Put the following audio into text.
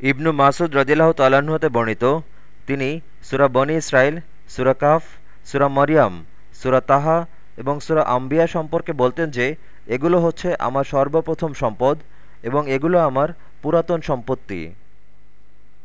ইবনু মাসুদ রদিল্লাহ তালাহতে বর্ণিত, তিনি সুরা বনি ইসরাইল সুরা কাফ, সুরা মরিয়াম, সুরা তাহা এবং সুরা আম্বিয়া সম্পর্কে বলতেন যে, এগুলো হচ্ছে আমার সর্বপ্রথম সম্পদ এবং এগুলো আমার পুরাতন সম্পত্তি।